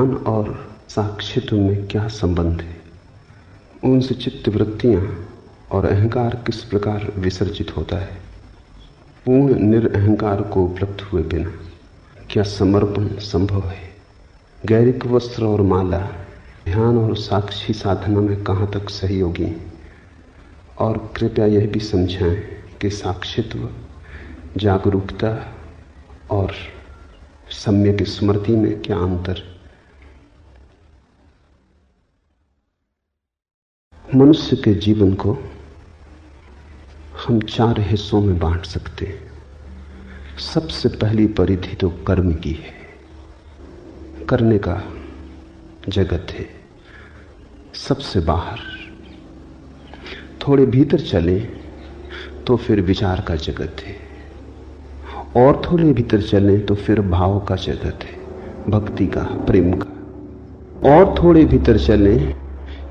ध्यान और साक्षित्व में क्या संबंध है? उनसे चित्त वृत्तियाँ और अहंकार किस प्रकार विसर्जित होता है? पूर्ण निरअहकार को उपलब्ध हुए बिना क्या समर्पण संभव है? गैरिक वस्त्र और माला ध्यान और साक्षी साधना में कहाँ तक सहयोगी और कृपया यह भी समझाएँ कि साक्षित्व, जागरूकता और सम्यक स्मृति में क्या अंतर मनुष्य के जीवन को हम चार हिस्सों में बांट सकते हैं। सबसे पहली परिधि तो कर्म की है। करने का जगत है। सबसे बाहर। थोड़े भीतर चले तो फिर विचार का जगत है। और थोड़े भीतर चले तो फिर भाव का जगत है। भक्ति का, प्रेम का। और थोड़े भीतर चले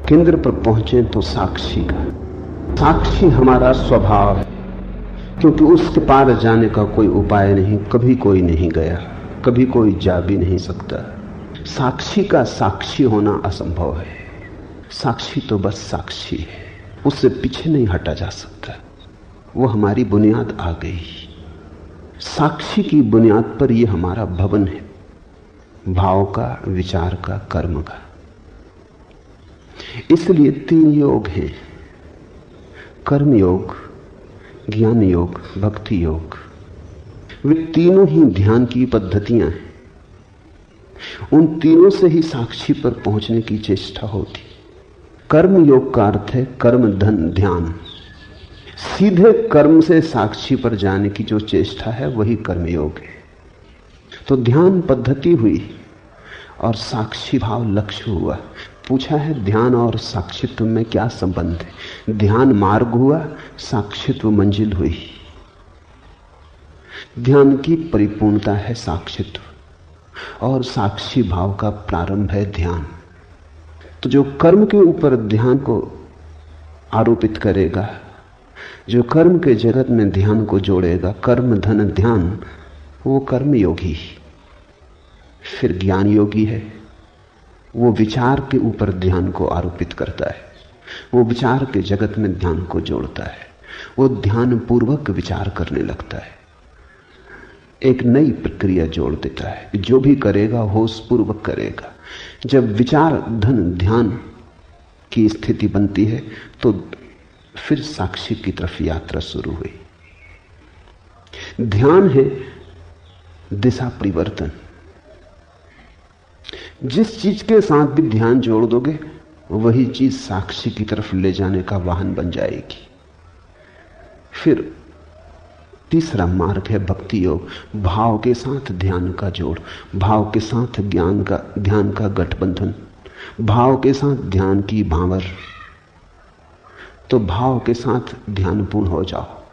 केंद्र पर पहुँचे तो साक्षी का। साक्षी हमारा स्वभाव है, क्योंकि उसके पार जाने का कोई उपाय नहीं, कभी कोई नहीं गया, कभी कोई जा भी नहीं सकता। साक्षी का साक्षी होना असंभव है। साक्षी तो बस साक्षी है, उससे पीछे नहीं हटा जा सकता। वो हमारी बुनियाद आ गई। साक्षी की बुनियाद पर यह हमारा भवन है। भाव का, विचार का, कर्म का। इसलिए तीन योग हैं। कर्म योग, ज्ञान योग, भक्ति योग। वे तीनों ही ध्यान की पद्धतियाँ हैं। उन तीनों से ही साक्षी पर पहुँचने की चेष्टा होती। कर्म योग का अर्थ है कर्म धन ध्यान। सीधे कर्म से साक्षी पर जाने की जो चेष्टा है, वही कर्म योग है। तो ध्यान पद्धति हुई और साक्षी भाव लक्ष्य हुआ। पूछा है, ध्यान और साक्षित्व में क्या संबंध है? ध्यान मार्ग हुआ, साक्षित्व मंजिल हुई। ध्यान की परिपूर्णता है साक्षित्व, और साक्षी भाव का प्रारंभ है ध्यान। तो जो कर्म के ऊपर ध्यान को आरोपित करेगा, जो कर्म के जगत में ध्यान को जोड़ेगा, कर्म, धन, ध्यान, वो कर्म योगी फिर ज्ञान योगी है। वो विचार के ऊपर ध्यान को आरोपित करता है। वो विचार के जगत में ध्यान को जोड़ता है। वो ध्यान पूर्वक विचार करने लगता है। एक नई प्रक्रिया जोड़ देता है। जो भी करेगा होश पूर्वक करेगा। जब विचार, धन, ध्यान की स्थिति बनती है तो फिर साक्षी की तरफ़ यात्रा शुरू हुई। ध्यान है दिशा परिवर्तन। जिस चीज़ के साथ भी ध्यान जोड़ दोगे, वही चीज़ साक्षी की तरफ़ ले जाने का वाहन बन जाएगी। फिर तीसरा मार्ग है भक्ति योग। भाव के साथ ध्यान का जोड़, भाव के साथ ज्ञान का, ध्यान का गठबंधन, भाव के साथ ध्यान की भावर। तो भाव के साथ ध्यानपूर्ण हो जाओ।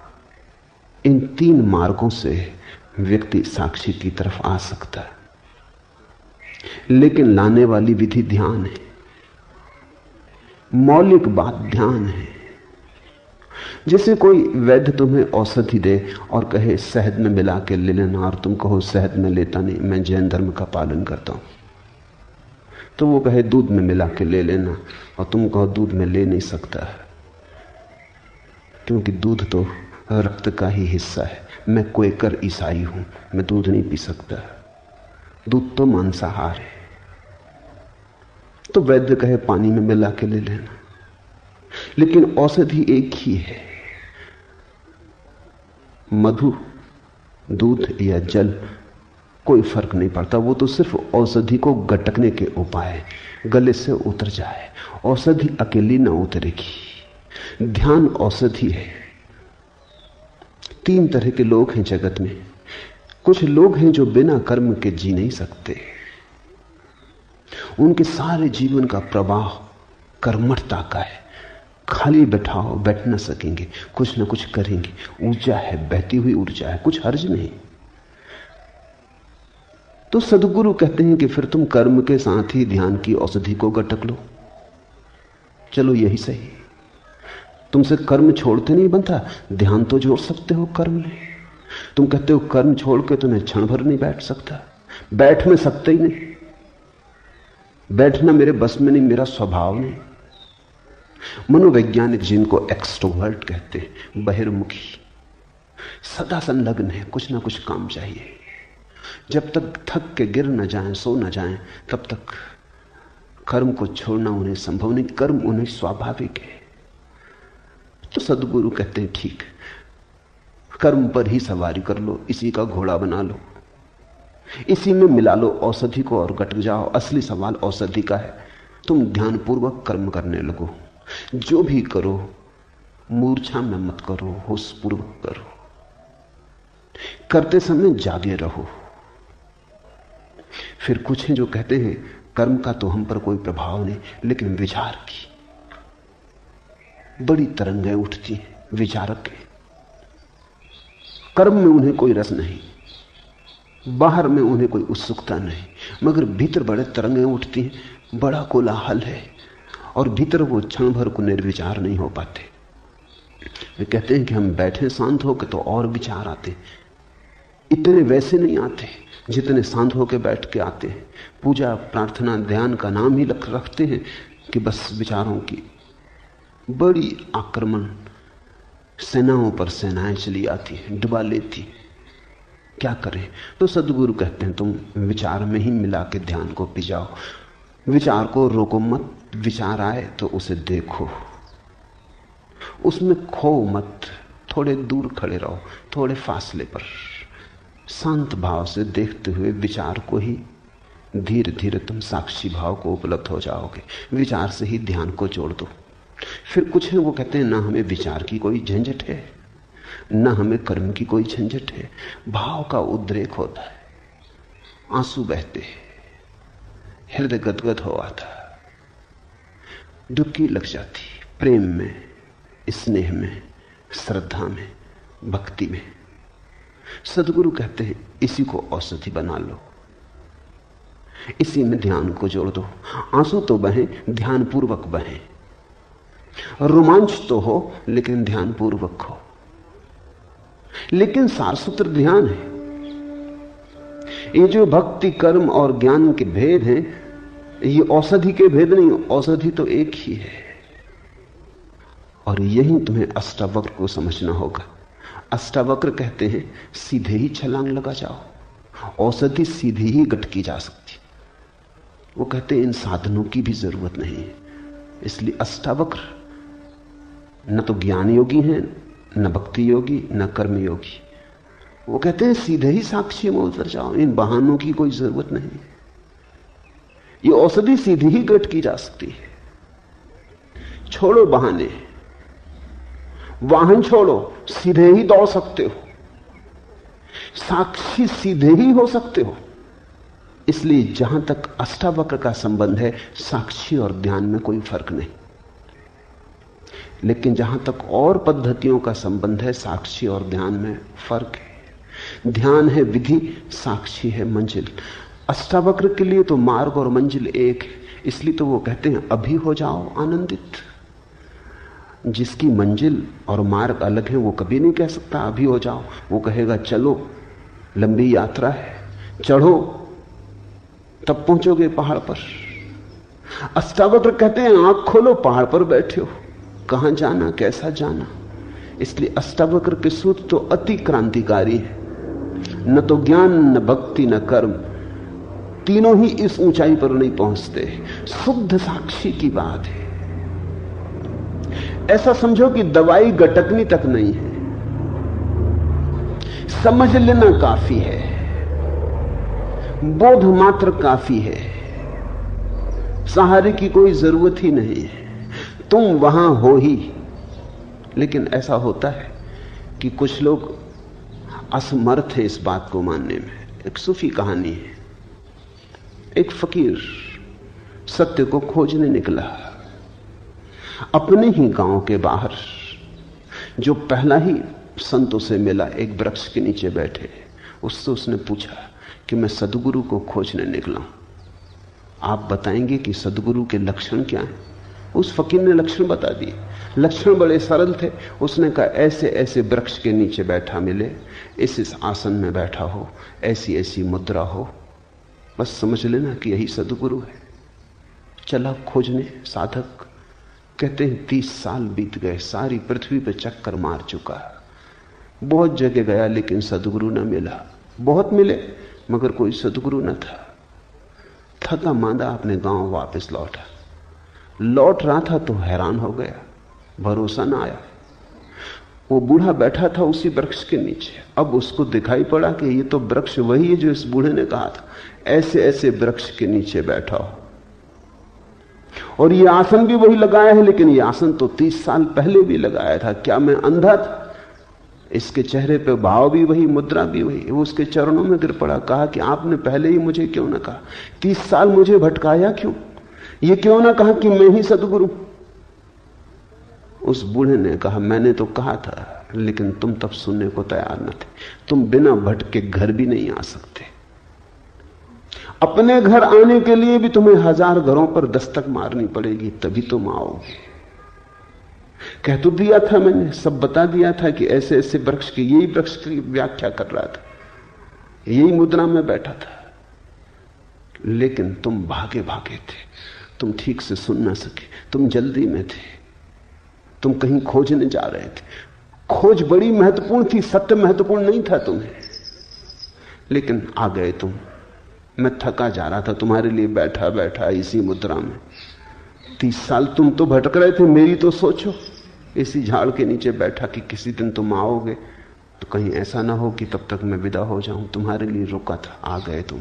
इन तीन मार्गों से व्यक्ति साक्षी की तरफ़ आ सकता है। लेकिन लाने वाली विधि ध्यान है। मौलिक बात ध्यान है। जैसे कोई वैद्य तुम्हें औषधि दे और कहे, शहद में मिला के ले लेना और तुम कहो शहद में लेता नहीं, मैं जैन धर्म का पालन करता हूँ। तो वो कहे, दूध में मिला के ले लेना, और तुम कहो, दूध में ले नहीं सकता क्योंकि दूध तो रक्त का ही हिस्सा है। मैं कोई कर ईसाई हूँ, मैं दूध नहीं पी सकता। दूध तो मांसाहार। है तो वैद्य कहे, पानी में मिला के ले लेना। लेकिन औषधि एक ही है। मधु, दूध या जल, कोई फ़र्क नहीं पड़ता। वो तो सिर्फ़ औषधि को गटकने के उपाय गले से उतर जाए। औषधि अकेली ना उतरेगी। ध्यान औषधि है। तीन तरह के लोग हैं जगत में। कुछ लोग हैं जो बिना कर्म के जी नहीं सकते। उनके सारे जीवन का प्रवाह कर्मठता का है। खाली बैठाओ, बैठ ना सकेंगे। कुछ ना कुछ करेंगे। ऊर्जा है, बहती हुई ऊर्जा है। कुछ हर्ज नहीं। तो सदगुरु कहते हैं कि फिर तुम कर्म के साथ ही ध्यान की औषधि को गटक लो। चलो यही सही। तुमसे कर्म छोड़ते नहीं बनता। ध्यान तो जोड़ सकते हो कर्म में। तुम कहते हो कर्म छोड़ के तुम्हें क्षण भर नहीं बैठ सकता। बैठ में सकते ही नहीं। बैठना मेरे बस में नहीं, मेरा स्वभाव नहीं। मनोवैज्ञानिक जिनको एक्सट्रोवर्ट कहते हैं, बहिर्मुखी। सदा संलग्न है, कुछ ना कुछ काम चाहिए। जब तक थक के गिर ना जाए, सो न जाए, तब तक कर्म को छोड़ना उन्हें संभव नहीं, कर्म उन्हें स्वाभाविक है। तो सदगुरु कहते हैं, ठीक कर्म पर ही सवारी कर लो, इसी का घोड़ा बना लो। इसी में मिला लो औषधि को और गट जाओ, असली सवाल औषधि का है। तुम ध्यानपूर्वक कर्म करने लगो। जो भी करो, मूर्छा में मत करो, होशपूर्वक करो। करते समय जागे रहो। फिर कुछ हैं जो कहते हैं, कर्म का तो हम पर कोई प्रभाव नहीं, लेकिन विचार की। बड़ी तरंगें उठती हैं, विचारक के कर्म में उन्हें कोई रस नहीं, बाहर में उन्हें कोई उत्सुकता नहीं, मगर भीतर बड़े तरंगें उठती हैं, बड़ा कोलाहल है, और भीतर वो क्षण भर को निर्विचार नहीं हो पाते। वे कहते हैं कि हम बैठे शांत होकर तो और विचार आते इतने वैसे नहीं आते जितने शांत होकर बैठ के आते हैं। पूजा, प्रार्थना, ध्यान का नाम ही रखते हैं कि बस विचारों की बड़ी आक्रमण सेनाओं पर सेनाएँ चली आती हैं, डुबा लेती क्या करें? तो सदगुरु कहते हैं, तुम विचार में ही मिला के ध्यान को पिजाओ विचार को रोको मत, विचार आए तो उसे देखो। उसमें खो मत, थोड़े दूर खड़े रहो, थोड़े फासले पर। शांत भाव से देखते हुए विचार को ही धीरे धीरे तुम साक्षी भाव को उपलब्ध हो जाओगे। विचार से ही ध्यान को जोड़ दो। फिर कुछ है, वो कहते हैं, ना हमें विचार की कोई झंझट है, ना हमें कर्म की कोई झंझट है। भाव का उद्रेक होता है, आँसू बहते हृदय गदगद हो आता डुबकी लग जाती प्रेम में, स्नेह में, श्रद्धा में, भक्ति में। सदगुरु कहते हैं, इसी को औषधि बना लो, इसी में ध्यान को जोड़ दो। आँसू तो बहे ध्यान पूर्वक बहे। रोमांच तो हो, लेकिन ध्यान पूर्वक हो। लेकिन सारसूत्र ध्यान है। ये जो भक्ति, कर्म और ज्ञान के भेद हैं, ये औषधि के भेद नहीं, औषधि तो एक ही है। और यही तुम्हें अष्टावक्र को समझना होगा। अष्टावक्र कहते हैं, सीधे ही छलांग लगा जाओ। औषधि सीधी ही गटकी जा सकती। वो कहते हैं, इन साधनों की भी ज़रूरत नहीं है। इसलिए अष्टावक्र न तो ज्ञान योगी हैं, न भक्ति योगी, न कर्म योगी। वो कहते हैं, सीधे ही साक्षी में उतर जाओ, इन बहानों की कोई ज़रूरत नहीं ये औषधि सीधी ही गट की जा सकती है। छोड़ो बहाने। वाहन छोड़ो, सीधे ही दौड़ सकते हो। साक्षी सीधे ही हो सकते हो। इसलिए जहाँ तक अष्टावक्र का संबंध है, साक्षी और ध्यान में कोई फ़र्क नहीं। लेकिन जहाँ तक और पद्धतियों का संबंध है, साक्षी और ध्यान में फ़र्क है। ध्यान है विधि, साक्षी है मंजिल। अष्टावक्र के लिए तो मार्ग और मंजिल एक है, इसलिए तो वो कहते हैं, अभी हो जाओ, आनंदित। जिसकी मंजिल और मार्ग अलग है, वो कभी नहीं कह सकता, अभी हो जाओ। वो कहेगा, चलो, लंबी यात्रा है, चढ़ो, तब पहुंचोगे पहाड़ पर। अष्टावक्र कहते हैं, आँख खोलो, पहाड़ पर बैठे हो। कहाँ जाना, कैसा जाना? इसलिए अष्टावक्र के सूत्र तो अति क्रांतिकारी है। न तो ज्ञान, न भक्ति, न कर्म। तीनों ही इस ऊंचाई पर नहीं पहुँचते शुद्ध साक्षी की बात है। ऐसा समझो कि दवाई गटकनी तक नहीं है। समझ लेना काफ़ी है। बोध मात्र काफ़ी है। सहारे की कोई ज़रूरत ही नहीं है। तुम वहाँ हो ही। लेकिन ऐसा होता है कि कुछ लोग असमर्थ हैं इस बात को मानने में। एक सूफी कहानी है। एक फकीर सत्य को खोजने निकला। अपने ही गाँव के बाहर, जो पहला ही संत उसे मिला, एक वृक्ष के नीचे बैठे। उससे उसने पूछा कि मैं सदगुरु को खोजने निकला आप बताएँगे कि सदगुरु के लक्षण क्या हैं? उस फकीर ने लक्षण बता दिए। लक्षण बड़े सरल थे। उसने कहा, ऐसे ऐसे वृक्ष के नीचे बैठा मिले। इस इस आसन में बैठा हो। ऐसी ऐसी मुद्रा हो। बस समझ लेना कि यही सदगुरु है। चला खोजने, साधक। कहते हैं, तीस साल बीत गए। सारी पृथ्वी पर चक्कर मार चुका बहुत जगह गया, लेकिन सदगुरु न मिला। बहुत मिले, मगर कोई सदगुरु न था। थका मांदा अपने गाँव वापस लौटा। लौट रहा था तो हैरान हो गया, भरोसा ना आया। वो बूढ़ा बैठा था उसी वृक्ष के नीचे। अब उसको दिखाई पड़ा कि ये तो वृक्ष वही है जो इस बूढ़े ने कहा था, ऐसे ऐसे वृक्ष के नीचे बैठा हो। और ये आसन भी वही लगाया है, लेकिन ये आसन तो तीस साल पहले भी लगाया था। क्या मैं अंधा था? इसके चेहरे पे भाव भी वही, मुद्रा भी वही। वो उसके चरणों में गिर पड़ा, कहा कि आपने पहले ही मुझे क्यों ना कहा? तीस साल मुझे भटकाया क्यों? ये क्यों ना कहा कि मैं ही सदगुरु? उस बूढ़े ने कहा, मैंने तो कहा था, लेकिन तुम तब सुनने को तैयार न थे। तुम बिना भटके घर भी नहीं आ सकते। अपने घर आने के लिए भी तुम्हें हज़ार घरों पर दस्तक मारनी पड़ेगी, तभी तुम आओगे। कह तो दिया था मैंने, सब बता दिया था कि ऐसे ऐसे वृक्ष की, यही वृक्ष की व्याख्या कर रहा था। यही मुद्रा में बैठा था। लेकिन तुम भागे भागे थे। तुम ठीक से सुन ना सके। तुम जल्दी में थे। तुम कहीं खोजने जा रहे थे। खोज बड़ी महत्वपूर्ण थी, सत्य महत्वपूर्ण नहीं था तुम्हें। लेकिन आ गए तुम। मैं थका जा रहा था, तुम्हारे लिए बैठा बैठा इसी मुद्रा में। तीस साल तुम तो भटक रहे थे, मेरी तो सोचो। इसी झाड़ के नीचे बैठा कि किसी दिन तुम आओगे तो कहीं ऐसा ना हो कि तब तक मैं विदा हो जाऊँ। तुम्हारे लिए रुका था, आ गए तुम।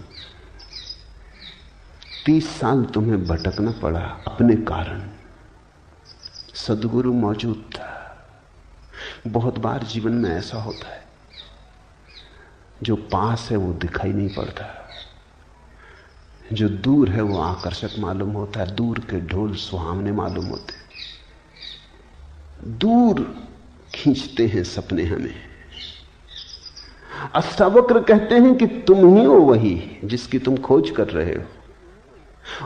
तीस साल तुम्हें भटकना पड़ा अपने कारण। सदगुरु मौजूद था। बहुत बार जीवन में ऐसा होता है, जो पास है वो दिखाई नहीं पड़ता। जो दूर है वो आकर्षक मालूम होता है, दूर के ढोल सुहावने मालूम होते दूर खींचते हैं सपने हमें। अष्टावक्र कहते हैं कि तुम ही हो वही जिसकी तुम खोज कर रहे हो।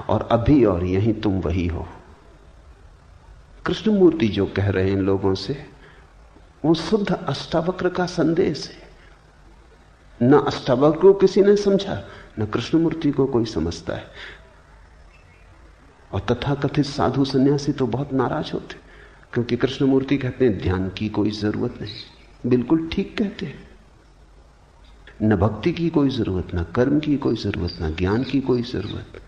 और अभी और यहीं तुम वही हो। कृष्णमूर्ति जो कह रहे हैं लोगों से, वो शुद्ध अष्टावक्र का संदेश है। न अष्टावक्र को किसी ने समझा, न कृष्णमूर्ति को कोई समझता है। और तथाकथित साधु सन्यासी तो बहुत नाराज़ होते, क्योंकि कृष्णमूर्ति कहते हैं, ध्यान की कोई ज़रूरत नहीं। बिल्कुल ठीक कहते हैं। न भक्ति की कोई ज़रूरत, ना कर्म की कोई ज़रूरत, ना ज्ञान की कोई ज़रूरत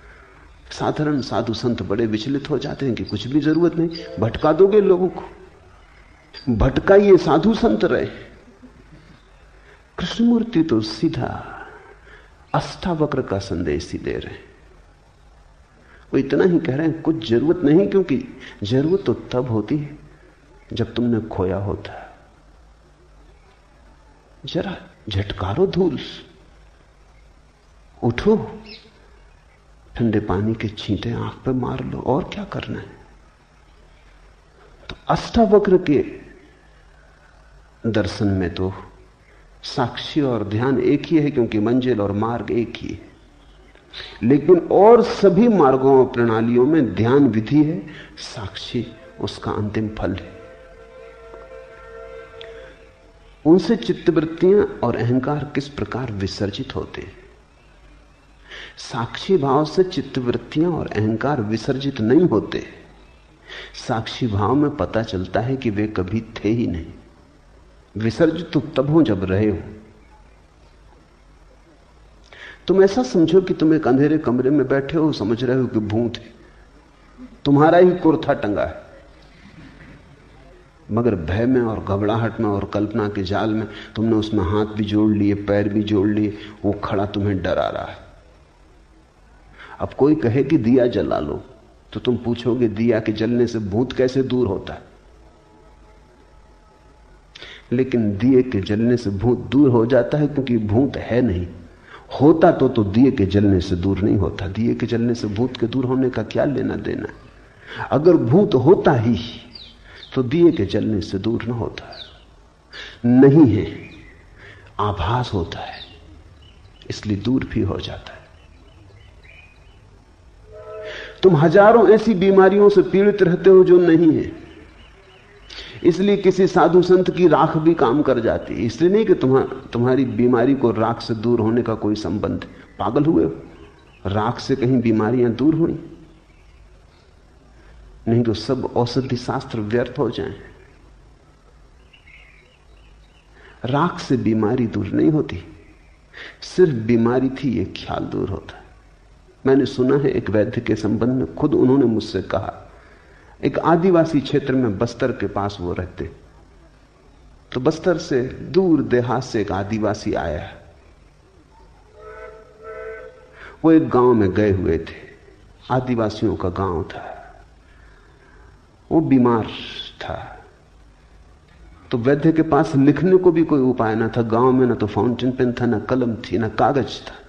साधारण साधु संत बड़े विचलित हो जाते हैं कि कुछ भी ज़रूरत नहीं, भटका दोगे लोगों को। भटका ये साधु संत रहे। कृष्णमूर्ति तो सीधा अष्टावक्र का संदेश ही दे रहे वो इतना ही कह रहे हैं, कुछ ज़रूरत नहीं, क्योंकि ज़रूरत तो तब होती है जब तुमने खोया होता है। जरा झटकारो धूल, उठो। ठंडे पानी के छींटे आँख पे मार लो, और क्या करना है? तो अष्टावक्र के दर्शन में तो साक्षी और ध्यान एक ही है, क्योंकि मंजिल और मार्ग एक ही है। लेकिन और सभी मार्गों और प्रणालियों में ध्यान विधि है, साक्षी उसका अंतिम फल है। उनसे चित्तवृत्तियाँ और अहंकार किस प्रकार विसर्जित होते हैं? साक्षी भाव से चित्तवृत्तियाँ और अहंकार विसर्जित नहीं होते। साक्षी भाव में पता चलता है कि वे कभी थे ही नहीं। विसर्जित तो तब हो जब रहे हो। तुम ऐसा समझो कि तुम एक अंधेरे कमरे में बैठे हो, समझ रहे हो कि भूत है। तुम्हारा ही कुर्था टंगा है। मगर भय में और घबराहट में और कल्पना के जाल में तुमने उसमें हाथ भी जोड़ लिए, पैर भी जोड़ लिए, वो खड़ा तुम्हें डरा रहा है। अब कोई कहे कि दिया जला लो तो तुम पूछोगे, दिया के जलने से भूत कैसे दूर होता है? लेकिन दिए के जलने से भूत दूर हो जाता है क्योंकि भूत है नहीं। होता तो तो दिए के जलने से दूर नहीं होता। दिए के जलने से भूत के दूर होने का क्या लेना देना अगर भूत होता ही तो दिए के जलने से दूर ना होता नहीं है, आभास होता है, इसलिए दूर भी हो जाता है। तुम हज़ारों ऐसी बीमारियों से पीड़ित रहते हो जो नहीं है। इसलिए किसी साधु संत की राख भी काम कर जाती है। इसलिए नहीं कि तुम्हार, तुम्हारी बीमारी को राख से दूर होने का कोई संबंध। पागल हुए हो? राख से कहीं बीमारियाँ दूर हुई। नहीं तो सब औषधि शास्त्र व्यर्थ हो जाए। राख से बीमारी दूर नहीं होती। सिर्फ़ बीमारी थी ये ख्याल दूर होता। मैंने सुना है एक वैद्य के संबंध में खुद उन्होंने मुझसे कहा, एक आदिवासी क्षेत्र में बस्तर के पास वो रहते। तो बस्तर से दूर देहात से एक आदिवासी आया। वो एक गाँव में गए हुए थे। आदिवासियों का गाँव था। वो बीमार था। तो वैद्य के पास लिखने को भी कोई उपाय ना था। गाँव में ना तो फाउंटेन पेन था, ना कलम थी, ना कागज़ था।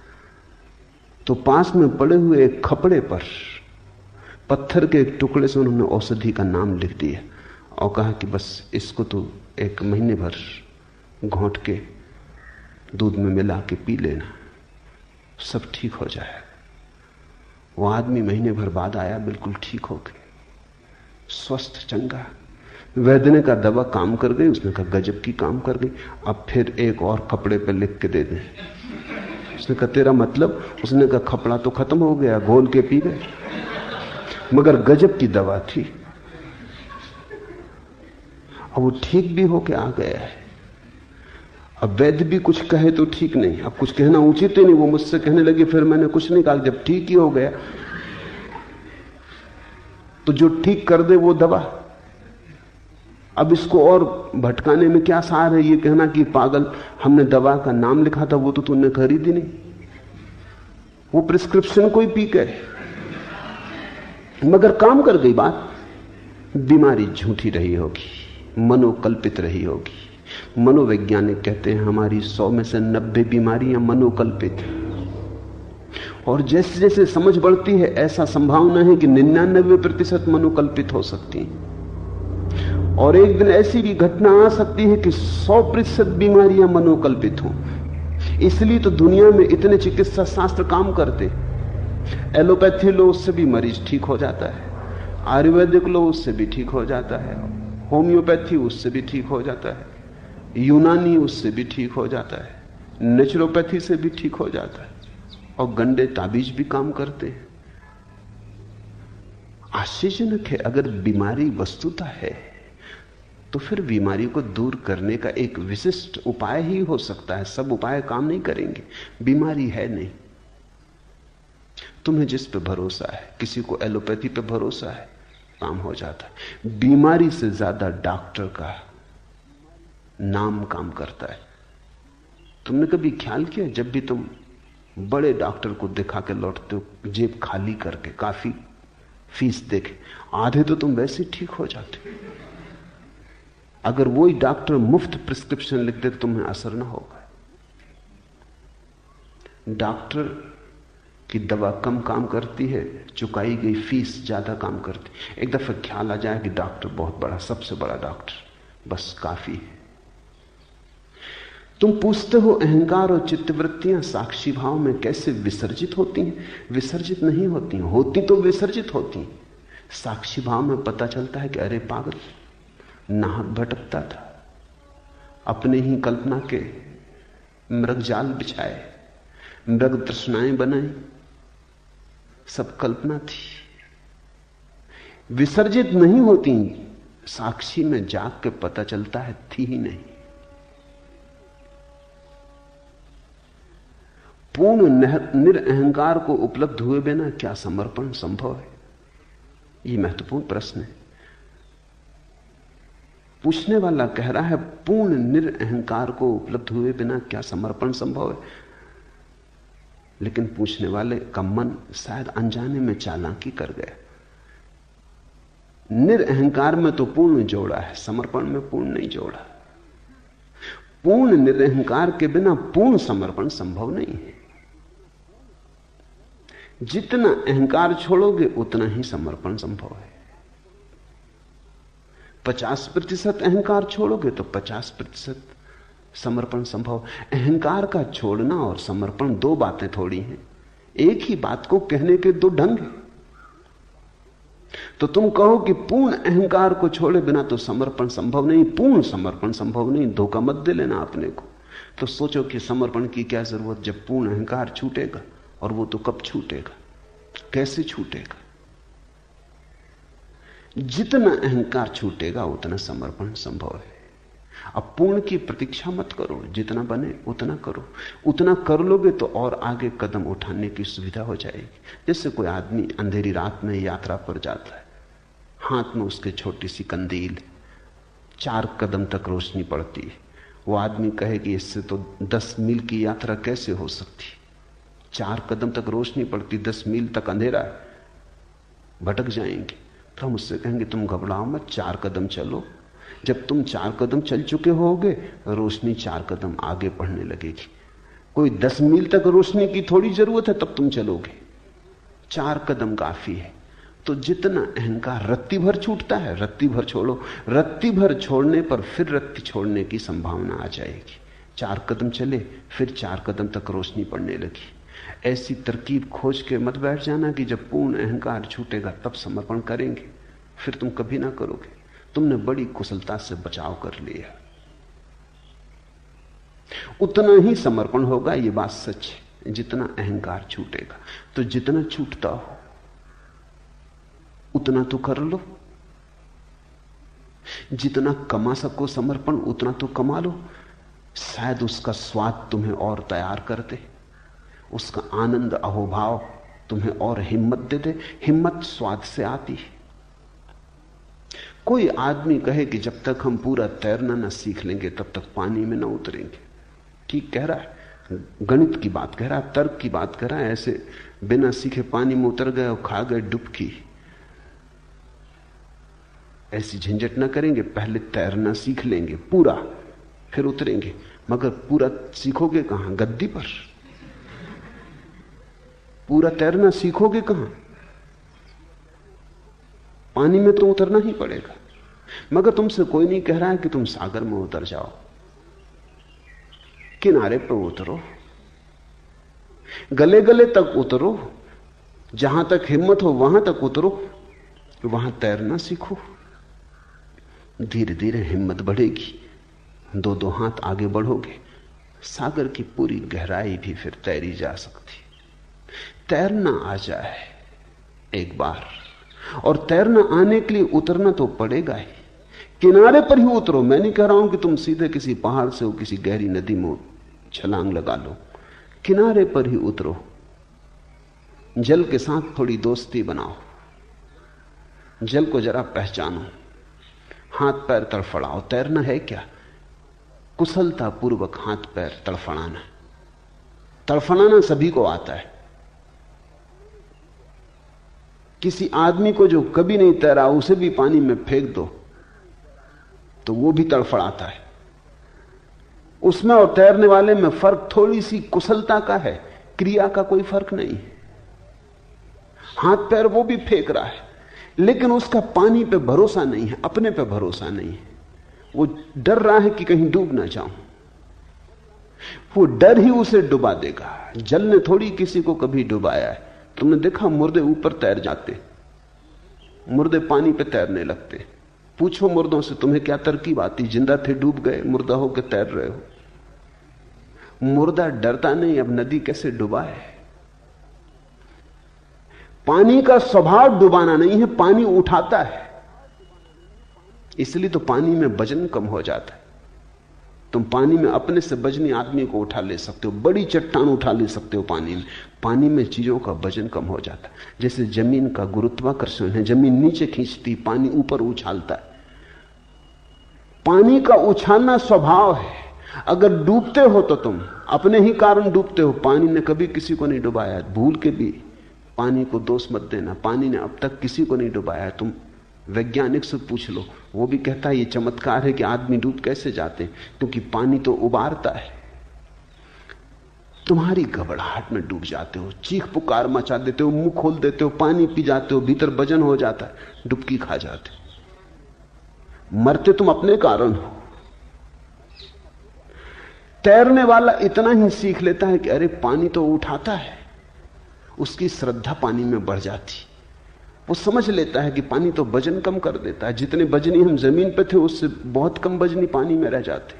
तो पास में पड़े हुए एक खपड़े पर पत्थर के एक टुकड़े से उन्होंने औषधि का नाम लिख दिया और कहा कि बस इसको तो एक महीने भर घोंट के दूध में मिला के पी लेना। सब ठीक हो जाए। वो आदमी महीने भर बाद आया, बिल्कुल ठीक हो गए स्वस्थ, चंगा। वैद्य का दवा काम कर गई? उसने कहा, गजब की काम कर गई। अब फिर एक और कपड़े पर लिख के दे दें। उसने कहा, तेरा मतलब? उसने कहा, खपड़ा तो खत्म हो गया घोल के पी गए मगर गजब की दवा थी। अब वो ठीक भी होके आ गया है। अब वैद्य भी कुछ कहे तो ठीक नहीं। अब कुछ कहना उचित ही नहीं। वो मुझसे कहने लगी, फिर मैंने कुछ नहीं कहा। जब ठीक ही हो गया तो जो ठीक कर दे वो दवा। अब इसको और भटकाने में क्या सार है? ये कहना कि पागल, हमने दवा का नाम लिखा था, वो तो तुमने खरीदी नहीं। वो प्रिस्क्रिप्शन कोई पी गए मगर काम कर गई बात। बीमारी झूठी रही होगी, मनोकल्पित रही होगी। मनोवैज्ञानिक कहते हैं, हमारी सौ में से नब्बे बीमारियाँ मनोकल्पित और जैसे जैसे समझ बढ़ती है, ऐसा संभावना है कि निन्यानबे प्रतिशत मनोकल्पित हो सकती है। और एक दिन ऐसी भी घटना आ सकती है कि सौ प्रतिशत बीमारियाँ मनोकल्पित हों। इसलिए तो दुनिया में इतने चिकित्सा शास्त्र काम करते एलोपैथी लो उससे भी मरीज़ ठीक हो जाता है। आयुर्वेदिक लो उससे भी ठीक हो जाता है। होम्योपैथी उससे भी ठीक हो जाता है। यूनानी उससे भी ठीक हो जाता है। नेचुरोपैथी से भी ठीक हो जाता है। और गंडे ताबीज भी काम करते हैं। आश्चर्यजनक है, अगर बीमारी वस्तुता है तो फिर बीमारी को दूर करने का एक विशिष्ट उपाय ही हो सकता है। सब उपाय काम नहीं करेंगे। बीमारी है नहीं। तुम्हें जिस पे भरोसा है, किसी को एलोपैथी पे भरोसा है, काम हो जाता है। बीमारी से ज़्यादा डॉक्टर का नाम काम करता है। तुमने कभी ख्याल किया, जब भी तुम बड़े डॉक्टर को दिखा के लौटते हो, जेब खाली करके, काफ़ी फ़ीस देखे आधे तो तुम वैसे ठीक हो जाते अगर वही डॉक्टर मुफ़्त प्रिस्क्रिप्शन लिख दे तो तुम्हें असर ना होगा। डॉक्टर की दवा कम काम करती है, चुकाई गई फ़ीस ज़्यादा काम करती एक दफ़ा ख्याल आ जाए कि डॉक्टर बहुत बड़ा, सबसे बड़ा डॉक्टर, बस काफ़ी है। तुम पूछते हो अहंकार और चित्तवृत्तियाँ साक्षी भाव में कैसे विसर्जित होती हैं? विसर्जित नहीं होती होती तो विसर्जित होती साक्षी भाव में पता चलता है कि अरे पागल। नाहक भटकता था। अपने ही कल्पना के मृग जाल बिछाए, मृग तृष्णाएँ बनाई। सब कल्पना थी। विसर्जित नहीं होती, साक्षी में जाग के पता चलता है, थी ही नहीं। पूर्ण निरअहकार को उपलब्ध हुए बिना क्या समर्पण संभव है? यह महत्वपूर्ण प्रश्न है। पूछने वाला कह रहा है, पूर्ण निरअहकार को उपलब्ध हुए बिना क्या समर्पण संभव है? लेकिन पूछने वाले का मन शायद अनजाने में चालाकी कर गया निरअहकार में तो पूर्ण जोड़ा है, समर्पण में पूर्ण नहीं जोड़ा। पूर्ण निरअहकार के बिना पूर्ण समर्पण संभव नहीं है। जितना अहंकार छोड़ोगे, उतना ही समर्पण संभव है। पचास प्रतिशत अहंकार छोड़ोगे तो पचास प्रतिशत समर्पण संभव। अहंकार का छोड़ना और समर्पण दो बातें थोड़ी हैं। एक ही बात को कहने के दो ढंग हैं। तो तुम कहो कि पूर्ण अहंकार को छोड़े बिना तो समर्पण संभव नहीं, पूर्ण समर्पण संभव नहीं, धोखा मत दे लेना अपने को। तो सोचो कि समर्पण की क्या ज़रूरत जब पूर्ण अहंकार छूटेगा, और वो तो कब छूटेगा? कैसे छूटेगा? जितना अहंकार छूटेगा, उतना समर्पण संभव है। अब पूर्ण की प्रतीक्षा मत करो, जितना बने उतना करो। उतना कर लोगे तो और आगे कदम उठाने की सुविधा हो जाएगी। जैसे कोई आदमी अंधेरी रात में यात्रा पर जाता है। हाथ में उसके छोटी सी कंदील, चार कदम तक रोशनी पड़ती है। वो आदमी कहे कि इससे तो दस मील की यात्रा कैसे हो सकती? चार कदम तक रोशनी पड़ती, दस मील तक अंधेरा भटक जाएँगे। तो हम उससे कहेंगे, तुम घबराओ मत, चार कदम चलो। जब तुम चार कदम चल चुके होगे, रोशनी चार कदम आगे बढ़ने लगेगी। कोई दस मील तक रोशनी की थोड़ी ज़रूरत है, तब तुम चलोगे। चार कदम काफ़ी है। तो जितना अहंकार रत्ती भर छूटता है, रत्ती भर छोड़ो। रत्ती भर छोड़ने पर फिर रत्ती छोड़ने की संभावना आ जाएगी। चार कदम चले, फिर चार कदम तक रोशनी पड़ने लगी। ऐसी तरकीब खोज के मत बैठ जाना कि जब पूर्ण अहंकार छूटेगा, तब समर्पण करेंगे। फिर तुम कभी ना करोगे। तुमने बड़ी कुशलता से बचाव कर लिया। उतना ही समर्पण होगा, ये बात सच है, जितना अहंकार छूटेगा। तो जितना छूटता हो, उतना तो कर लो। जितना कमा सको समर्पण, उतना तो कमा लो। शायद उसका स्वाद तुम्हें और तैयार कर दे। उसका आनंद, अहोभाव तुम्हें और हिम्मत दे दे। हिम्मत स्वाद से आती है। कोई आदमी कहे कि जब तक हम पूरा तैरना ना सीख लेंगे, तब तक पानी में ना उतरेंगे। ठीक कह रहा है। गणित की बात कह रहा है, तर्क की बात कह रहा है। ऐसे बिना सीखे पानी में उतर गए और खा गए डुबकी। ऐसी झंझट ना करेंगे, पहले तैरना सीख लेंगे, पूरा, फिर उतरेंगे। मगर पूरा सीखोगे कहाँ? गद्दी पर। पूरा तैरना सीखोगे कहाँ? पानी में तो उतरना ही पड़ेगा। मगर तुमसे कोई नहीं कह रहा है कि तुम सागर में उतर जाओ। किनारे पर उतरो। गले गले तक उतरो। जहाँ तक हिम्मत हो, वहाँ तक उतरो। वहाँ तैरना सीखो। धीरे धीरे हिम्मत बढ़ेगी। दो दो हाथ आगे बढ़ोगे। सागर की पूरी गहराई भी फिर तैरी जा सकती। तैरना आ जाए एक बार। और तैरना आने के लिए उतरना तो पड़ेगा ही। किनारे पर ही उतरो। मैं नहीं कह रहा हूँ कि तुम सीधे किसी पहाड़ से हो, किसी गहरी नदी में छलांग लगा लो। किनारे पर ही उतरो। जल के साथ थोड़ी दोस्ती बनाओ। जल को जरा पहचानो। हाथ पैर तड़फड़ाओ। तैरना है क्या? कुशलता पूर्वक हाथ पैर तड़फड़ाना। तड़फड़ाना सभी को आता है। किसी आदमी को जो कभी नहीं तैरा, उसे भी पानी में फेंक दो तो वो भी तड़फड़ाता है। उसमें और तैरने वाले में फ़र्क थोड़ी सी कुशलता का है, क्रिया का कोई फ़र्क नहीं। हाथ पैर वो भी फेंक रहा है, लेकिन उसका पानी पे भरोसा नहीं है, अपने पे भरोसा नहीं है। वो डर रहा है कि कहीं डूब ना जाऊँ। वो डर ही उसे डुबा देगा। जल ने थोड़ी किसी को कभी डुबाया है। तुमने देखा मुर्दे ऊपर तैर जाते, मुर्दे पानी पे तैरने लगते। पूछो मुर्दों से, तुम्हें क्या तरकीब आती? ज़िंदा थे, डूब गए, मुर्दा होकर तैर रहे हो। मुर्दा डरता नहीं, अब नदी कैसे डुबा है पानी का स्वभाव डुबाना नहीं है, पानी उठाता है। इसलिए तो पानी में वज़न कम हो जाता है। तुम पानी में अपने से बजनी आदमी को उठा ले सकते हो, बड़ी चट्टान उठा ले सकते हो पानी में। पानी में चीज़ों का वज़न कम हो जाता है। जैसे ज़मीन का गुरुत्वाकर्षण है, ज़मीन नीचे खींचती, पानी ऊपर उछालता है। पानी का उछालना स्वभाव है। अगर डूबते हो तो तुम, अपने ही कारण डूबते हो। पानी ने कभी किसी को नहीं डुबाया, भूल के भी पानी को दोष मत देना। पानी ने अब तक किसी को नहीं डुबाया। तुम वैज्ञानिक से पूछ लो, वो भी कहता है, ये चमत्कार है कि आदमी डूब कैसे जाते क्योंकि पानी तो उबारता है। तुम्हारी घबराहट में डूब जाते हो, चीख पुकार मचा देते हो, मुँह खोल देते हो, पानी पी जाते हो, भीतर वज़न हो जाता है, डुबकी खा जाते हो। मरते तुम अपने कारण हो। तैरने वाला इतना ही सीख लेता है कि अरे पानी तो उठाता है, उसकी श्रद्धा पानी में बढ़ जाती। वो समझ लेता है कि पानी तो वज़न कम कर देता है, जितने बजनी हम ज़मीन पे थे, उससे बहुत कम बजनी पानी में रह जाते।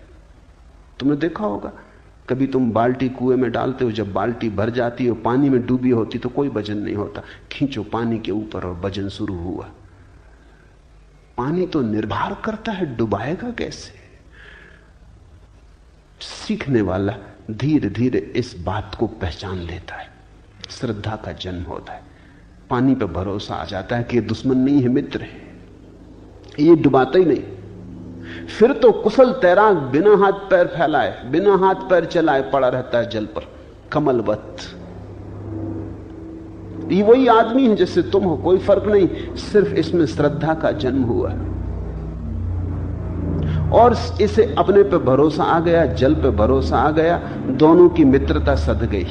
तुमने देखा होगा कभी तुम बाल्टी कुएँ में डालते हो, जब बाल्टी भर जाती है पानी में डूबी होती तो कोई वज़न नहीं होता। खींचो पानी के ऊपर और वज़न शुरू हुआ। पानी तो निर्भर करता है, डुबाएगा कैसे? सीखने वाला धीरे धीरे इस बात को पहचान लेता है। श्रद्धा का जन्म होता है। पानी पर भरोसा आ जाता है कि दुश्मन नहीं है, मित्र है। ये डुबाता ही नहीं। फिर तो कुशल तैराक बिना हाथ पैर फैलाए, बिना हाथ पैर चलाए पड़ा रहता है जल पर, कमलवत। ये वही आदमी है जैसे तुम हो, कोई फ़र्क नहीं, सिर्फ़ इसमें श्रद्धा का जन्म हुआ और इसे अपने पे भरोसा आ गया, जल पे भरोसा आ गया, दोनों की मित्रता सद गई।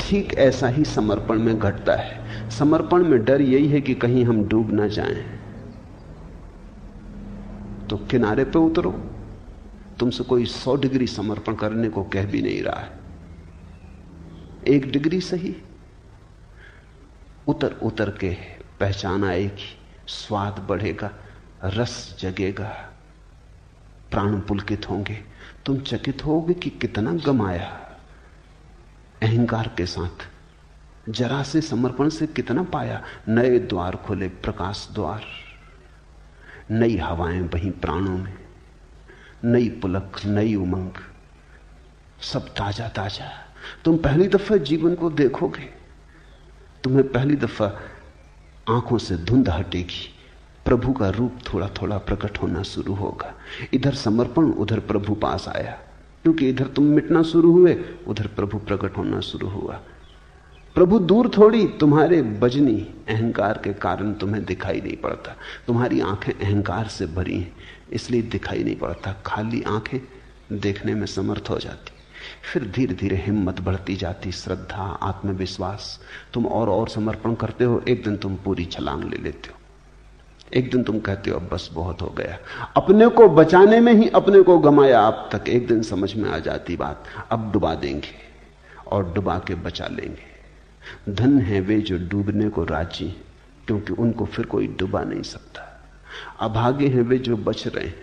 ठीक ऐसा ही समर्पण में घटता है। समर्पण में डर यही है कि कहीं हम डूब ना जाएँ। तो किनारे पे उतरो। तुमसे कोई सौ डिग्री समर्पण करने को कह भी नहीं रहा है। एक डिग्री सही। उतर उतर के पहचान आएगी स्वाद बढ़ेगा, रस जगेगा। प्राण पुलकित होंगे। तुम चकित होगे कि कितना गमाया। अहंकार के साथ, जरा से समर्पण से कितना पाया। नए द्वार खोले, प्रकाश द्वार। नई हवाएँ बही प्राणों में, नई पुलक, नई उमंग, सब ताज़ा ताज़ा तुम पहली दफ़ा जीवन को देखोगे, तुम्हें पहली दफ़ा आँखों से धुंध हटेगी, प्रभु का रूप थोड़ा थोड़ा प्रकट होना शुरू होगा। इधर समर्पण, उधर प्रभु पास आया। क्योंकि इधर तुम मिटना शुरू हुए, उधर प्रभु प्रकट होना शुरू हुआ। प्रभु दूर थोड़ी, तुम्हारे बजनी अहंकार के कारण तुम्हें दिखाई नहीं पड़ता। तुम्हारी आँखें अहंकार से भरी हैं, इसलिए दिखाई नहीं पड़ता। खाली आँखें देखने में समर्थ हो जाती। फिर धीरे धीरे हिम्मत बढ़ती जाती, श्रद्धा, आत्मविश्वास। तुम और और समर्पण करते हो, एक दिन तुम पूरी छलांग ले लेते हो। एक दिन तुम कहते हो, अब बस बहुत हो गया। अपने को बचाने में ही अपने को गमाया, अब तक एक दिन समझ में आ जाती बात। अब डुबा देंगे और डुबा के बचा लेंगे। धन है वे जो डूबने को राज़ी क्योंकि उनको फिर कोई डुबा नहीं सकता। अभागे हैं वे जो बच रहे हैं,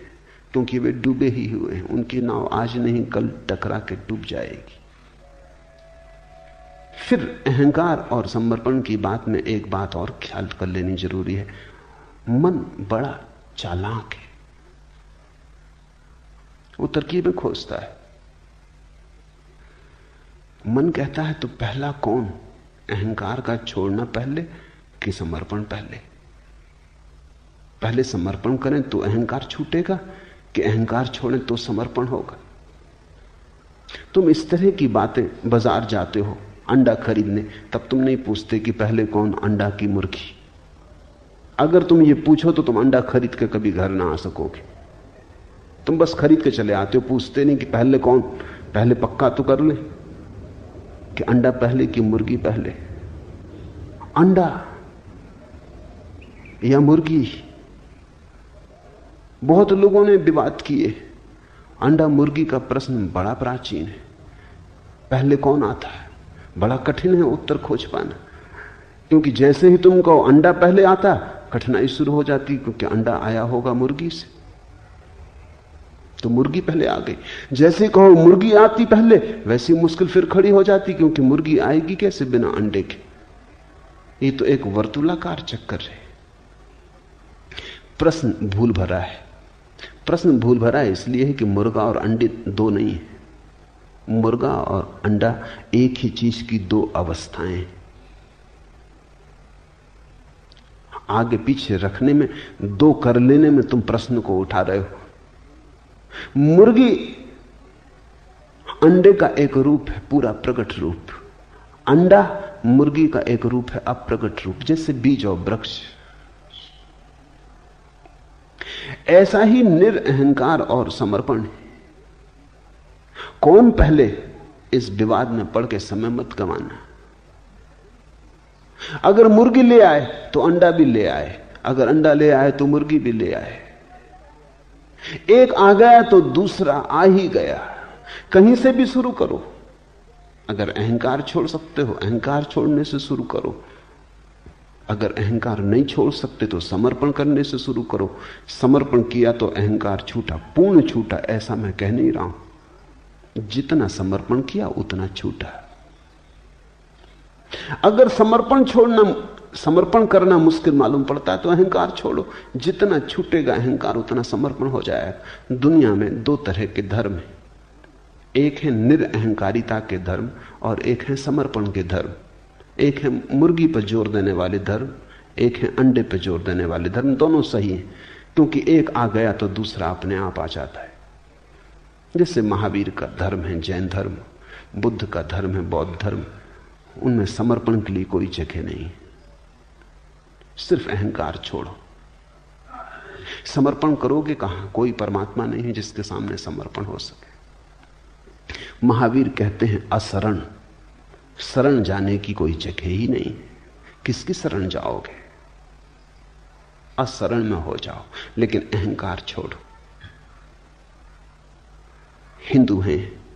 क्योंकि वे डूबे ही हुए हैं, उनकी नाव आज नहीं, कल टकरा के डूब जाएगी। फिर अहंकार और समर्पण की बात में एक बात और ख्याल कर लेनी ज़रूरी है। मन बड़ा चालाक है। वो तरकीबें खोजता है। मन कहता है तो पहला कौन? अहंकार का छोड़ना पहले कि समर्पण पहले? पहले समर्पण करें तो अहंकार छूटेगा, कि अहंकार छोड़ें तो समर्पण होगा। तुम इस तरह की बातें बाज़ार जाते हो, अंडा खरीदने, तब तुम नहीं पूछते कि पहले कौन अंडा की मुर्गी। अगर तुम ये पूछो तो तुम अंडा खरीद के कभी घर ना आ सकोगे। तुम बस खरीद के चले आते हो, पूछते नहीं कि पहले कौन, पहले पक्का तो कर ले। कि अंडा पहले कि मुर्गी पहले? अंडा या मुर्गी? बहुत लोगों ने विवाद किए। अंडा मुर्गी का प्रश्न बड़ा प्राचीन है। पहले कौन आता है? बड़ा कठिन है उत्तर खोज पाना। क्योंकि जैसे ही तुम कहो अंडा पहले आता, कठिनाई शुरू हो जाती क्योंकि अंडा आया होगा मुर्गी से। तो मुर्गी पहले आ गई। जैसे कहो, मुर्गी आती पहले, वैसी मुश्किल फिर खड़ी हो जाती, क्योंकि मुर्गी आएगी कैसे बिना अंडे के? ये तो एक वर्तुलाकार चक्कर है। प्रश्न भूल भरा है। प्रश्न भूल भरा है इसलिए है कि मुर्गा और अंडे दो नहीं है। मुर्गा और अंडा एक ही चीज़ की दो अवस्थाएँ। आगे पीछे रखने में, दो कर लेने में तुम प्रश्न को उठा रहे हो। मुर्गी अंडे का एक रूप है पूरा प्रकट रूप। अंडा मुर्गी का एक रूप है अप्रकट रूप, जैसे बीज और वृक्ष। ऐसा ही निरअहकार और समर्पण है। कौन पहले इस विवाद में पड़ के समय मत गंवाना। अगर मुर्गी ले आए तो अंडा भी ले आए। अगर अंडा ले आए तो मुर्गी भी ले आए। एक आ गया तो दूसरा आ ही गया। कहीं से भी शुरू करो। अगर अहंकार छोड़ सकते हो, अहंकार छोड़ने से शुरू करो। अगर अहंकार नहीं छोड़ सकते तो समर्पण करने से शुरू करो। समर्पण किया तो अहंकार छूटा, पूर्ण छूटा, ऐसा मैं कह नहीं रहा हूँ। जितना समर्पण किया, उतना छूटा। अगर समर्पण छोड़ना समर्पण करना मुश्किल मालूम पड़ता है तो अहंकार छोड़ो। जितना छूटेगा अहंकार, उतना समर्पण हो जाएगा। दुनिया में दो तरह के धर्म है। एक है निरअहकारिता के धर्म और एक है समर्पण के धर्म। एक है मुर्गी पर ज़ोर देने वाले धर्म, एक है अंडे पर ज़ोर देने वाले धर्म। दोनों सही हैं, क्योंकि एक आ गया तो दूसरा अपने आप आ जाता है। जैसे महावीर का धर्म है जैन धर्म, बुद्ध का धर्म है बौद्ध धर्म, उनमें समर्पण के लिए कोई जगह नहीं। सिर्फ़ अहंकार छोड़ो। समर्पण करोगे कहाँ? कोई परमात्मा नहीं है जिसके सामने समर्पण हो सके। महावीर कहते हैं, असरण। शरण जाने की कोई जगह ही नहीं। किसकी शरण जाओगे? असरण में हो जाओ, लेकिन अहंकार छोड़ो। हिंदू हैं,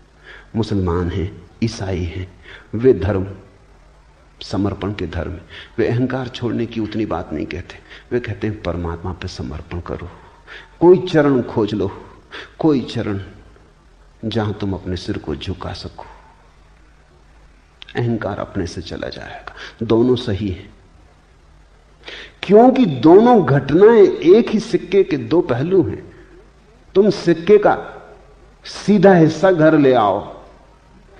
मुसलमान हैं, ईसाई हैं, वे धर्म समर्पण के धर्म वे अहंकार छोड़ने की उतनी बात नहीं कहते। वे कहते हैं, परमात्मा पे समर्पण करो। कोई चरण खोज लो। कोई चरण जहाँ तुम अपने सिर को झुका सको। अहंकार अपने से चला जाएगा। दोनों सही है। क्योंकि दोनों घटनाएँ एक ही सिक्के के दो पहलू हैं। तुम सिक्के का सीधा हिस्सा घर ले आओ।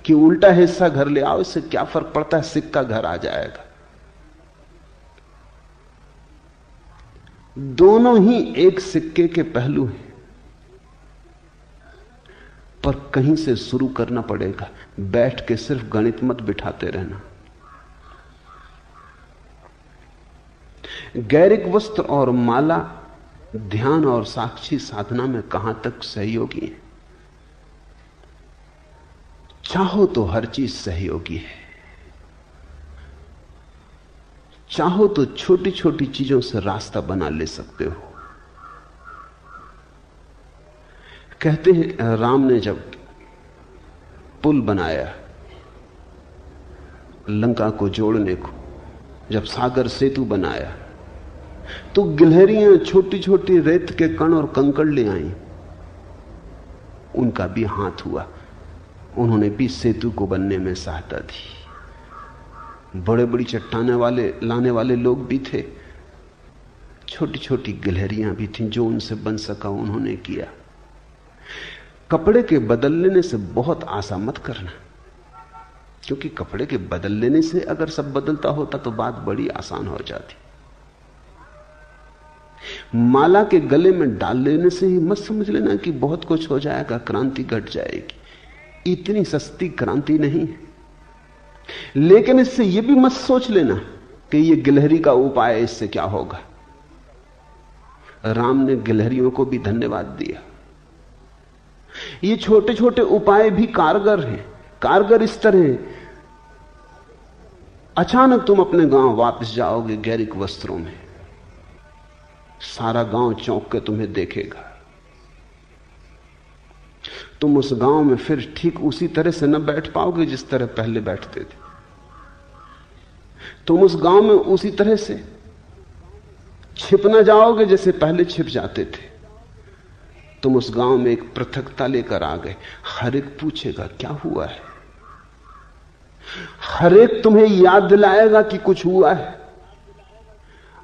कि उल्टा हिस्सा घर ले आओ, इससे क्या फ़र्क पड़ता है? सिक्का घर आ जाएगा। दोनों ही एक सिक्के के पहलू हैं। पर कहीं से शुरू करना पड़ेगा। बैठ के सिर्फ़ गणित मत बिठाते रहना। गैरिक वस्त्र और माला ध्यान और साक्षी साधना में कहाँ तक सहयोगी है? चाहो तो हर चीज़ सहयोगी है। चाहो तो छोटी छोटी चीज़ों से रास्ता बना ले सकते हो। कहते हैं, राम ने जब पुल बनाया, लंका को जोड़ने को, जब सागर सेतु बनाया तो गिलहरियाँ छोटी छोटी रेत के कण और कंकड़ ले आई। उनका भी हाथ हुआ। उन्होंने भी सेतु को बनने में सहायता दी। बड़े बड़ी चट्टाने वाले, लाने वाले लोग भी थे। छोटी छोटी गिलहरियाँ भी थीं जो उनसे बन सका उन्होंने किया। कपड़े के बदल लेने से बहुत आशा मत करना, क्योंकि कपड़े के बदल लेने से अगर सब बदलता होता तो बात बड़ी आसान हो जाती। माला के गले में डाल लेने से ही मत समझ लेना कि बहुत कुछ हो जाएगा, क्रांति घट जाएगी। इतनी सस्ती क्रांति नहीं लेकिन इससे यह भी मत सोच लेना कि यह गिलहरी का उपाय इससे क्या होगा। राम ने गिलहरियों को भी धन्यवाद दिया। ये छोटे छोटे उपाय भी कारगर हैं। कारगर इस तरह अचानक तुम अपने गाँव वापस जाओगे गैरिक वस्त्रों में। सारा गाँव चौंक के तुम्हें देखेगा। तुम उस गाँव में फिर ठीक उसी तरह से न बैठ पाओगे जिस तरह पहले बैठते थे। तुम उस गाँव में उसी तरह से छिप ना जाओगे जैसे पहले छिप जाते थे। तुम उस गाँव में एक पृथकता लेकर आ गए। हर एक पूछेगा, क्या हुआ है? हर एक तुम्हें याद दिलाएगा कि कुछ हुआ है।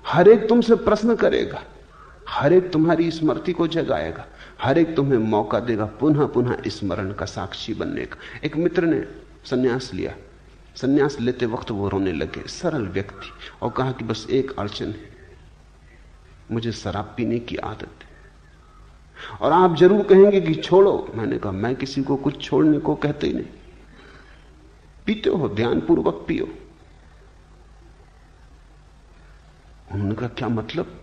हर एक तुमसे प्रश्न करेगा। हर एक तुम्हारी स्मृति को जगाएगा। हर एक तुम्हें मौका देगा पुनः पुनः स्मरण का साक्षी बनने का। एक मित्र ने सन्यास लिया। सन्यास लेते वक्त वो रोने लगे। सरल व्यक्ति। और कहा कि बस एक अड़चन है। मुझे शराब पीने की आदत है। और आप ज़रूर कहेंगे कि छोड़ो। मैंने कहा, मैं किसी को कुछ छोड़ने को कहते ही नहीं। पीते हो, ध्यानपूर्वक पियो। उन्होंने कहा क्या मतलब?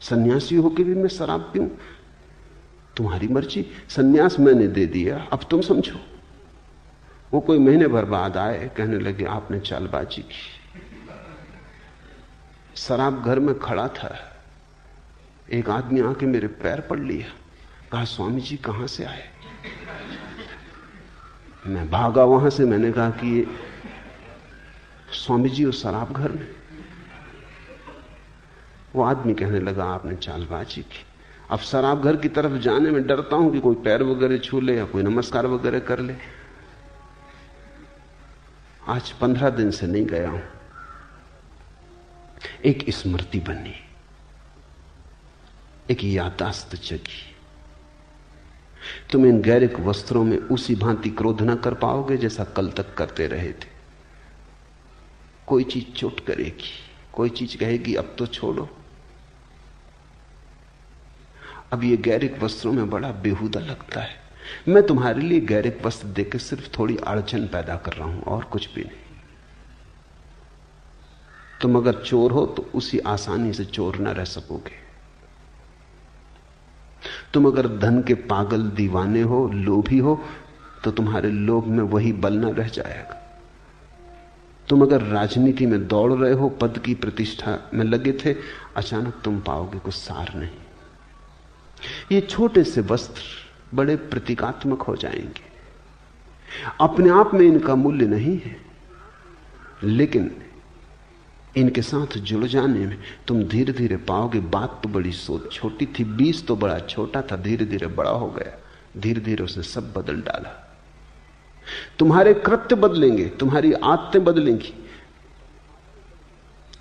सन्यासी होकर भी मैं शराब पीऊं? तुम्हारी मर्ज़ी, सन्यास मैंने दे दिया, अब तुम समझो। वो कोई महीने भर बाद आए, कहने लगे, आपने चालबाजी की। शराब घर में खड़ा था। एक आदमी आके मेरे पैर पड़ लिया। कहा स्वामी जी कहाँ से आए? मैं भागा वहाँ से, मैंने कहा कि स्वामी जी और शराब घर में। वो आदमी कहने लगा, आपने चालबाजी की। अब शराब घर की तरफ़ जाने में डरता हूँ कि कोई पैर वगैरह छू ले या कोई नमस्कार वगैरह कर ले। आज पंद्रह दिन से नहीं गया हूँ। एक स्मृति बनी, एक यादाश्त जगी। तुम इन गैरिक वस्त्रों में उसी भांति क्रोध न कर पाओगे जैसा कल तक करते रहे थे। कोई चीज़ चोट करेगी, कोई चीज़ कहेगी, अब तो छोड़ो। अब ये गैरिक वस्त्रों में बड़ा बेहुदा लगता है। मैं तुम्हारे लिए गैरिक वस्त्र देकर सिर्फ़ थोड़ी अड़चन पैदा कर रहा हूँ, और कुछ भी नहीं। तुम अगर चोर हो तो उसी आसानी से चोर ना रह सकोगे। तुम अगर धन के पागल दीवाने हो, लोभी हो तो तुम्हारे लोभ में वही बल ना रह जाएगा। तुम अगर राजनीति में दौड़ रहे हो, पद की प्रतिष्ठा में लगे थे, अचानक तुम पाओगे कुछ सार नहीं। ये छोटे से वस्त्र बड़े प्रतीकात्मक हो जाएँगे। अपने आप में इनका मूल्य नहीं है, लेकिन इनके साथ जुड़ जाने में तुम धीरे धीरे पाओगे, बात तो बड़ी सोच छोटी थी बीज तो बड़ा छोटा था धीरे धीरे बड़ा हो गया धीरे धीरे उसने सब बदल डाला। तुम्हारे कृत्य बदलेंगे, तुम्हारी आदतें बदलेंगी,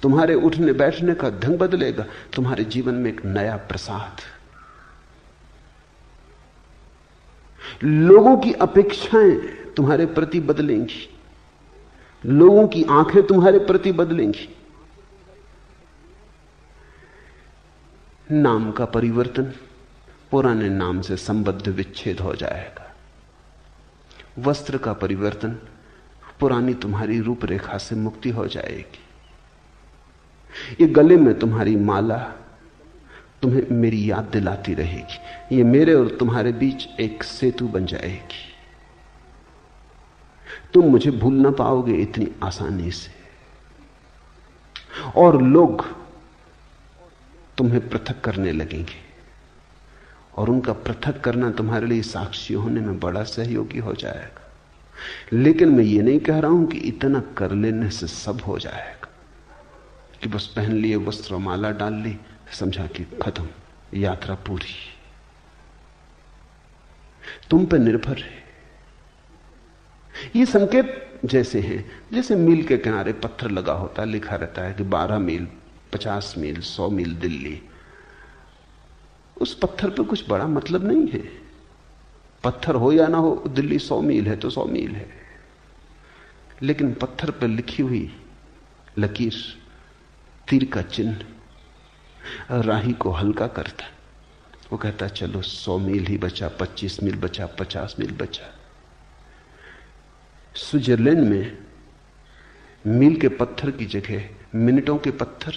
तुम्हारे उठने बैठने का ढंग बदलेगा, तुम्हारे जीवन में एक नया प्रसाद लोगों की अपेक्षाएँ तुम्हारे प्रति बदलेंगी। लोगों की आँखें तुम्हारे प्रति बदलेंगी। नाम का परिवर्तन पुराने नाम से संबद्ध विच्छेद हो जाएगा। वस्त्र का परिवर्तन पुरानी तुम्हारी रूपरेखा से मुक्ति हो जाएगी। ये गले में तुम्हारी माला तुम्हें मेरी याद दिलाती रहेगी। ये मेरे और तुम्हारे बीच एक सेतु बन जाएगी। तुम मुझे भूल ना पाओगे इतनी आसानी से। और लोग तुम्हें पृथक करने लगेंगे। और उनका पृथक करना तुम्हारे लिए साक्षी होने में बड़ा सहयोगी हो जाएगा। लेकिन मैं ये नहीं कह रहा हूँ कि इतना कर लेने से सब हो जाएगा। कि बस पहन लिए, वस्त्र, माला डाल ली समझा कि खत्म, यात्रा पूरी। तुम पे निर्भर है। ये संकेत जैसे हैं, जैसे मील के किनारे पत्थर लगा होता है लिखा रहता है कि 12 मील 50 मील 100 मील दिल्ली। उस पत्थर पे कुछ बड़ा मतलब नहीं है। पत्थर हो या ना हो, दिल्ली सौ मील है तो सौ मील है। लेकिन पत्थर पर लिखी हुई लकीर, तीर का चिन्ह राही को हल्का करता है। वो कहता, चलो, सौ मील ही बचा, पच्चीस मील बचा, पचास मील बचा। स्विट्जरलैंड में मील के पत्थर की जगह, मिनटों के पत्थर।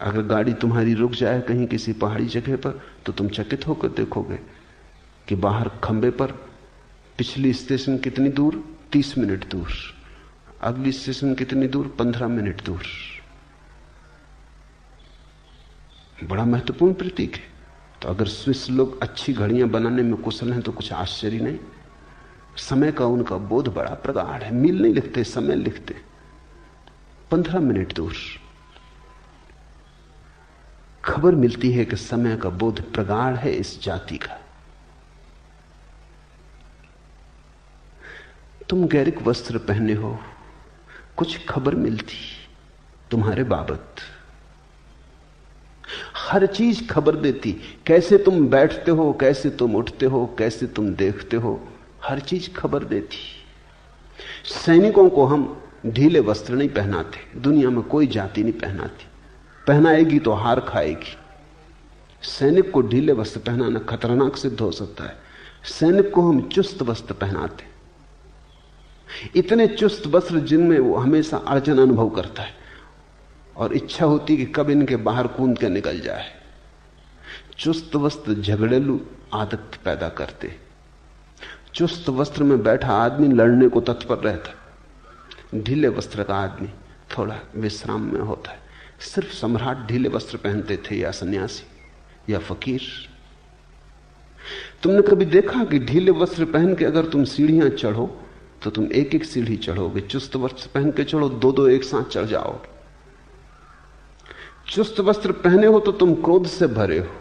अगर गाड़ी तुम्हारी रुक जाए कहीं किसी पहाड़ी जगह पर तो तुम चकित होकर देखोगे कि बाहर खंबे पर पिछली स्टेशन कितनी दूर? तीस मिनट दूर। अगली स्टेशन कितनी दूर? पंद्रह मिनट दूर। बड़ा महत्वपूर्ण प्रतीक है। तो अगर स्विस लोग अच्छी घड़ियाँ बनाने में कुशल हैं तो कुछ आश्चर्य नहीं। समय का उनका बोध बड़ा प्रगाढ़ है। मील नहीं लिखते, समय लिखते। पंद्रह मिनट दूर। खबर मिलती है कि समय का बोध प्रगाढ़ है इस जाति का। तुम गैरिक वस्त्र पहने हो, कुछ खबर मिलती, तुम्हारे बाबत। हर चीज़ खबर देती। कैसे तुम बैठते हो, कैसे तुम उठते हो, कैसे तुम देखते हो, हर चीज़ खबर देती। सैनिकों को हम ढीले वस्त्र नहीं पहनाते, दुनिया में कोई जाति नहीं पहनाती। पहनाएगी तो हार खाएगी। सैनिक को ढीले वस्त्र पहनाना खतरनाक सिद्ध हो सकता है। सैनिक को हम चुस्त वस्त्र पहनाते। इतने चुस्त वस्त्र जिनमें वो हमेशा अड़चन अनुभव करता है। और इच्छा होती कि कब इनके बाहर कूद के निकल जाए। चुस्त वस्त्र झगड़ेलू आदत पैदा करते। चुस्त वस्त्र में बैठा आदमी लड़ने को तत्पर रहता। ढीले वस्त्र का आदमी थोड़ा विश्राम में होता है। सिर्फ़ सम्राट ढीले वस्त्र पहनते थे या सन्यासी या फकीर। तुमने कभी देखा कि ढीले वस्त्र पहन के अगर तुम सीढ़ियाँ चढ़ो तो तुम एक एक सीढ़ी चढ़ोगे। चुस्त वस्त्र पहन के चढ़ो दो दो एक साथ चढ़ जाओ चुस्त वस्त्र पहने हो तो तुम क्रोध से भरे हो।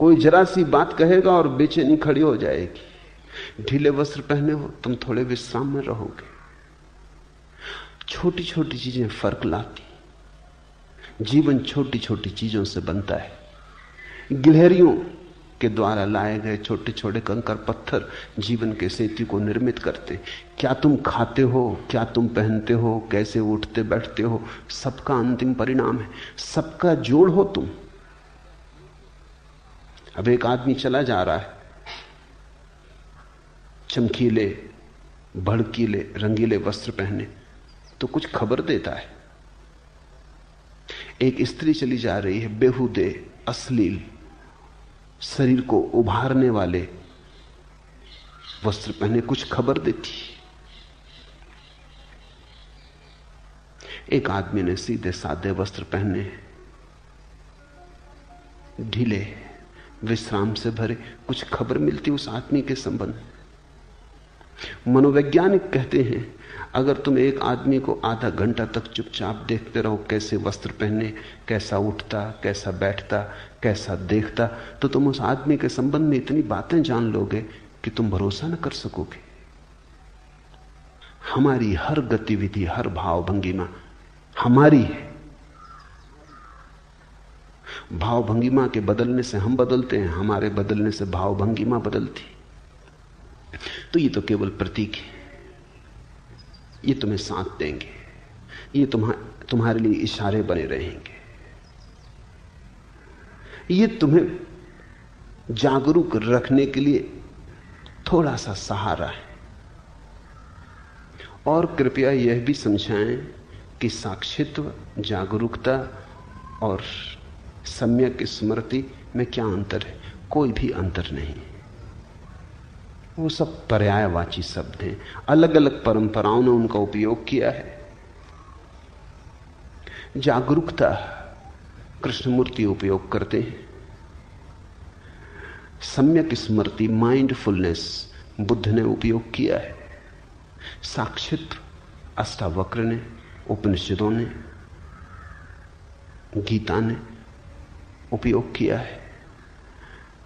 कोई जरा सी बात कहेगा और बेचैनी खड़ी हो जाएगी। ढीले वस्त्र पहने हो, तुम थोड़े विश्राम में रहोगे। छोटी छोटी चीज़ें फ़र्क लाती। जीवन छोटी छोटी चीज़ों से बनता है। गिलहरियों के द्वारा लाए गए छोटे छोटे कंकर पत्थर जीवन के सेतु को निर्मित करते। क्या तुम खाते हो? क्या तुम पहनते हो? कैसे उठते बैठते हो? सबका अंतिम परिणाम है। सबका जोड़ हो तुम। अब एक आदमी चला जा रहा है। चमकीले, भड़कीले, रंगीले वस्त्र पहने। तो कुछ खबर देता है। एक स्त्री चली जा रही है, बेहुदे, अश्लील। शरीर को उभारने वाले वस्त्र पहने कुछ खबर देती एक आदमी ने सीधे सादे वस्त्र पहने, ढीले, विश्राम से भरे, कुछ खबर मिलती उस आदमी के संबंध मनोवैज्ञानिक कहते हैं, अगर तुम एक आदमी को आधा घंटा तक चुपचाप देखते रहो, कैसे वस्त्र पहने, कैसा उठता, कैसा बैठता कैसा देखता तो तुम उस आदमी के संबंध में इतनी बातें जान लोगे कि तुम भरोसा न कर सकोगे। हमारी हर गतिविधि, हर भाव भंगिमा हमारी है। भाव भंगिमा के बदलने से हम बदलते हैं, हमारे बदलने से भाव भंगिमा बदलती। तो ये तो केवल प्रतीक है। ये तुम्हें साथ देंगे। ये तुम्हारे तुम्हारे लिए इशारे बने रहेंगे। ये तुम्हें जागरूक रखने के लिए थोड़ा सा सहारा है। और कृपया यह भी समझाएँ कि साक्षित्व, जागरूकता और सम्यक स्मृति में क्या अंतर है? कोई भी अंतर नहीं। वो सब पर्यायवाची शब्द हैं। अलग अलग परंपराओं ने उनका उपयोग किया है। जागरूकता कृष्णमूर्ति उपयोग करते हैं। सम्यक स्मृति माइंडफुलनेस बुद्ध ने उपयोग किया है। साक्षित्व अष्टावक्र ने, उपनिषदों ने, गीता ने उपयोग किया है।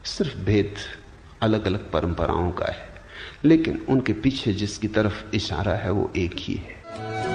सिर्फ़ भेद अलग अलग परंपराओं का है, लेकिन उनके पीछे जिसकी तरफ़ इशारा है वो एक ही है।